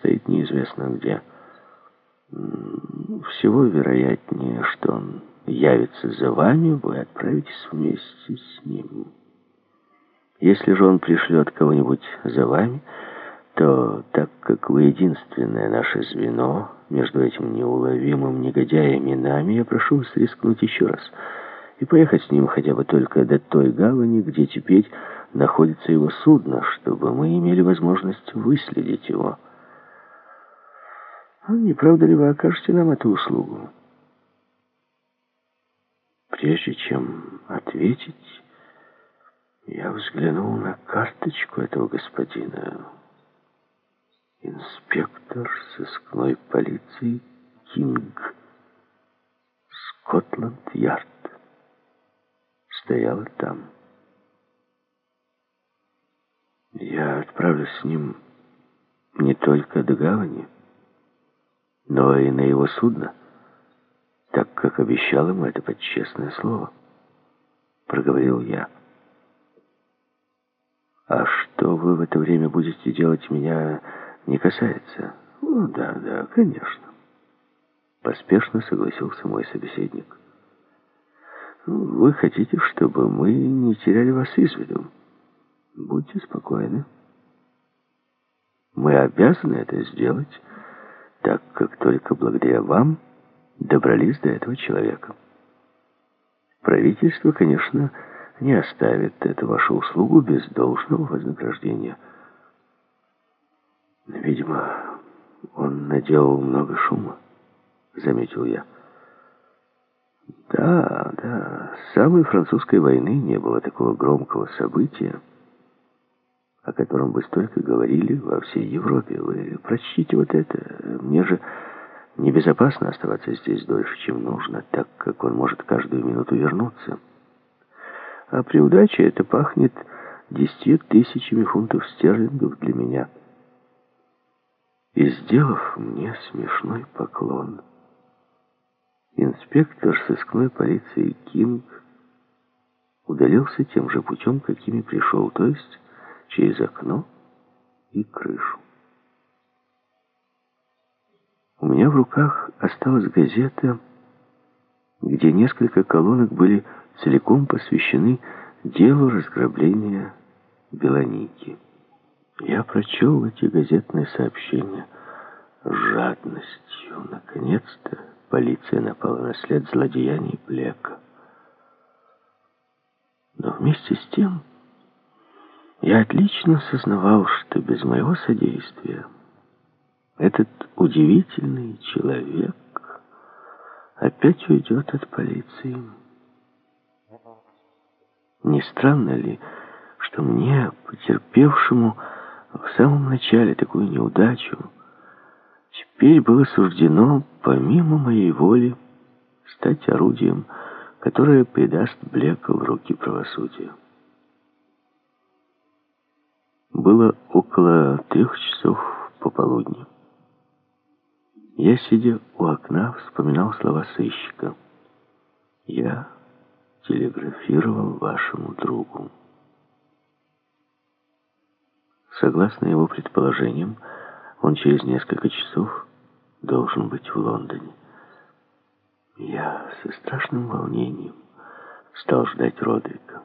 стоит неизвестно где. Всего вероятнее, что он явится за вами, вы отправитесь вместе с ним. Если же он пришлет кого-нибудь за вами, то так как вы единственное наше звено между этим неуловимым негодяем и нами, я прошу вас рискнуть еще раз и поехать с ним хотя бы только до той гавани, где теперь находится его судно, чтобы мы имели возможность выследить его. А не правда ли вы окажете нам эту услугу? Прежде чем ответить, я взглянул на карточку этого господина. Инспектор сыскной полиции Кинг, Скотланд-Ярд, стояла там. Я отправлюсь с ним не только до гавани, но и на его судно, так как обещал ему это под честное слово, проговорил я. А что вы в это время будете делать, меня не касается. О, да, да, конечно. Поспешно согласился мой собеседник. Вы хотите, чтобы мы не теряли вас из виду? Будьте спокойны. Мы обязаны это сделать, так как только благодаря вам добрались до этого человека. Правительство, конечно, не оставит эту вашу услугу без должного вознаграждения. Видимо, он наделал много шума, заметил я. Да, да, с самой французской войны не было такого громкого события, о котором вы столько говорили во всей Европе. Вы прочтите вот это. Мне же небезопасно оставаться здесь дольше, чем нужно, так как он может каждую минуту вернуться. А при удаче это пахнет десятью тысячами фунтов стерлингов для меня. И сделав мне смешной поклон, инспектор сыскной полиции Кинг удалился тем же путем, какими пришел, то есть через окно и крышу. У меня в руках осталась газета, где несколько колонок были целиком посвящены делу разграбления Белоники. Я прочел эти газетные сообщения жадностью. Наконец-то полиция напала на след злодеяний Блека. Но вместе с тем я отлично сознавал, что без моего содействия этот удивительный человек опять уйдет от полиции. Не странно ли, что мне, потерпевшему в самом начале такую неудачу, теперь было суждено, помимо моей воли, стать орудием, которое придаст Блека в руки правосудия. Было около трех часов пополудни. Я, сидя у окна, вспоминал слова сыщика. Я телеграфировал вашему другу. Согласно его предположениям, он через несколько часов должен быть в Лондоне. Я со страшным волнением стал ждать Родрика.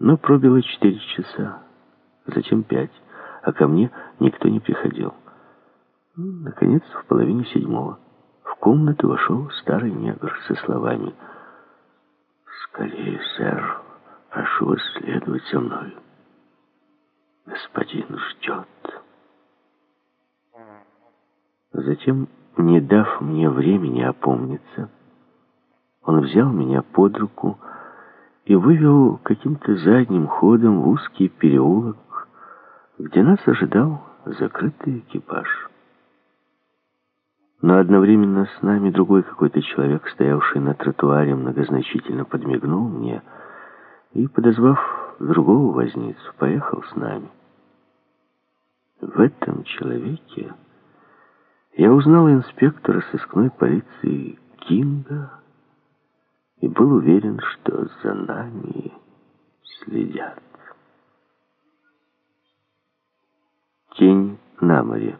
Но пробило четыре часа, затем пять, а ко мне никто не приходил. Наконец, в половине седьмого в комнату вошел старый негр со словами «Скорее, сэр, прошу вас следовать за мной. Господин ждет». Затем, не дав мне времени опомниться, он взял меня под руку и вывел каким-то задним ходом в узкий переулок, где нас ожидал закрытый экипаж. Но одновременно с нами другой какой-то человек, стоявший на тротуаре, многозначительно подмигнул мне и, подозвав другого возницу, поехал с нами. В этом человеке я узнал инспектора сыскной полиции Кинга, и был уверен, что за нами следят. тень на море.